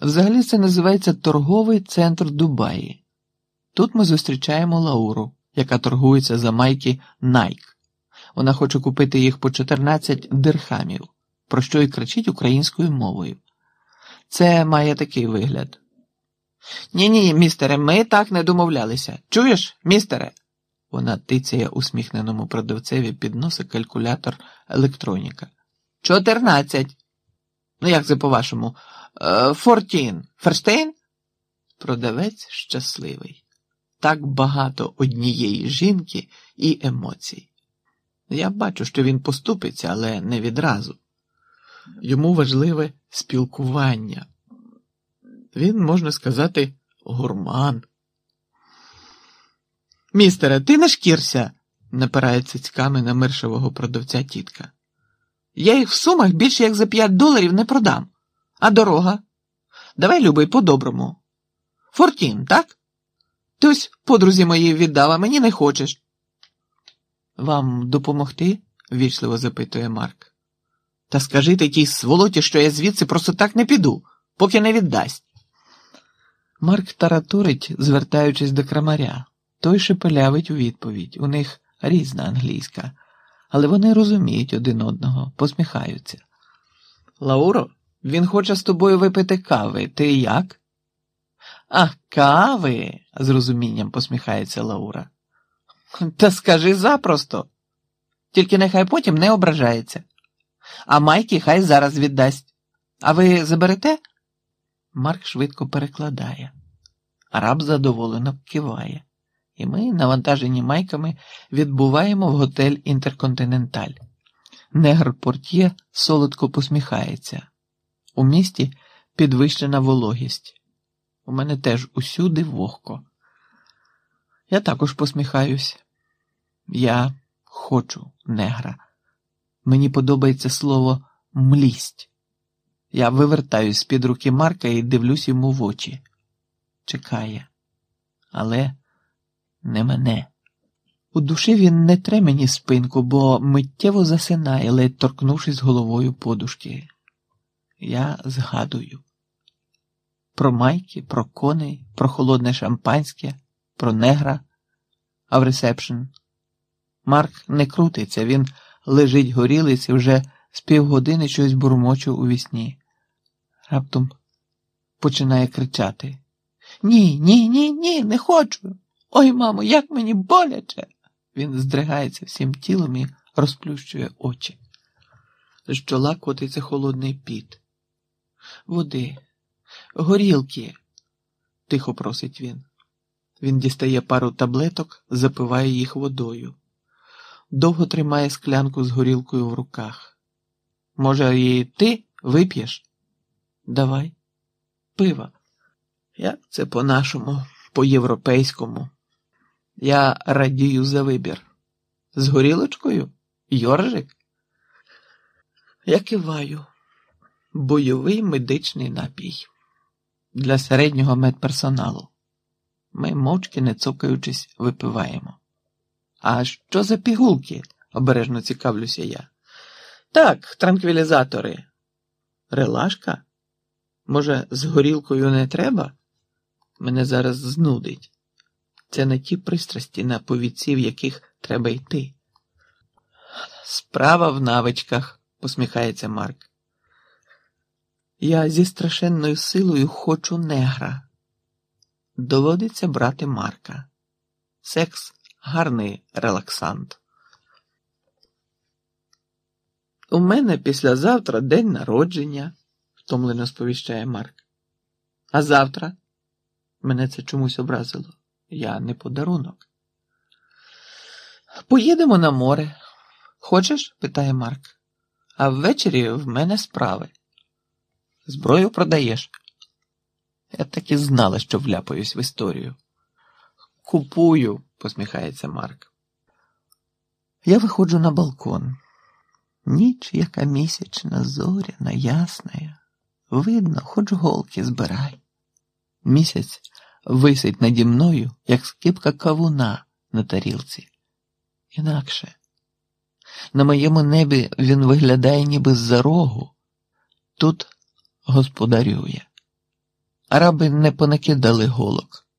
Взагалі це називається торговий центр Дубаї. Тут ми зустрічаємо Лауру, яка торгується за майки Nike. Вона хоче купити їх по 14 дирхамів, про що й кричить українською мовою. Це має такий вигляд. Ні, ні, містере, ми так не домовлялися. Чуєш, містере? Вона тицяє усміхненому продавцеві під носа калькулятор електроніка. Чотирнадцять. Ну, як це по-вашому? Е, Фортін. Ферштейн? Продавець щасливий. Так багато однієї жінки і емоцій. Я бачу, що він поступиться, але не відразу. Йому важливе спілкування. Він, можна сказати, гурман. Містере, ти не шкірся, напирає цицьками на миршевого продавця тітка. Я їх в сумах більше як за п'ять доларів не продам. А дорога? Давай, любий, по-доброму. Фортін, так? Ти ось подрузі моїй віддав, а мені не хочеш. Вам допомогти? ввічливо запитує Марк. Та скажи тій сволоті, що я звідси просто так не піду, поки не віддасть. Марк тараторить, звертаючись до крамаря. Той шепелявить у відповідь. У них різна англійська, але вони розуміють один одного, посміхаються. Лауро, він хоче з тобою випити кави. Ти як? А, кави, з розумінням посміхається Лаура. Та скажи запросто. Тільки нехай потім не ображається. А Майкі хай зараз віддасть. А ви заберете? Марк швидко перекладає. Араб задоволено киває, і ми, навантажені майками, відбуваємо в готель Інтерконтиненталь. Негр портє солодко посміхається. У місті підвищена вологість. У мене теж усюди вогко. Я також посміхаюсь. Я хочу негра. Мені подобається слово млість. Я вивертаюсь з під руки Марка і дивлюсь йому в очі. Чекає, але не мене. У душі він натре мені спинку, бо миттєво засинає, ледь торкнувшись головою подушки. Я згадую про майки, про коней, про холодне шампанське, про негра, на ресепшн. Марк не крутиться, він лежить горілиць і вже з півгодини щось бурмочу у вісні. Раптом починає кричати: Ні, ні, ні, ні, не хочу. Ой, мамо, як мені боляче. Він здригається всім тілом і розплющує очі. З чола котиться холодний піт. Води, горілки, тихо просить він. Він дістає пару таблеток, запиває їх водою. Довго тримає склянку з горілкою в руках. Може, і ти вип'єш? Давай, пива. Як це по-нашому, по-європейському? Я радію за вибір. З горілочкою? Йоржик? Я киваю. Бойовий медичний напій для середнього медперсоналу. Ми мовчки, не цокаючись, випиваємо. А що за пігулки? обережно цікавлюся я. Так, транквілізатори. Релашка? Може, з горілкою не треба? Мене зараз знудить. Це не ті пристрасті, на повідці, в яких треба йти. Справа в навичках, посміхається Марк. Я зі страшенною силою хочу негра. Доводиться брати Марка. Секс гарний релаксант. У мене післязавтра день народження, втомлено сповіщає Марк. А завтра мене це чомусь образило. Я не подарунок. Поїдемо на море. Хочеш? питає Марк. А ввечері в мене справи. Зброю продаєш. Я так і знала, що вляпаюсь в історію. Купую, посміхається Марк. Я виходжу на балкон. Ніч, яка місячна, зоряна, ясна. Видно, хоч голки збирай. Місяць висить наді мною, як скипка кавуна на тарілці. Інакше. На моєму небі він виглядає ніби з за рогу. Тут господарює. Араби не понакидали голок.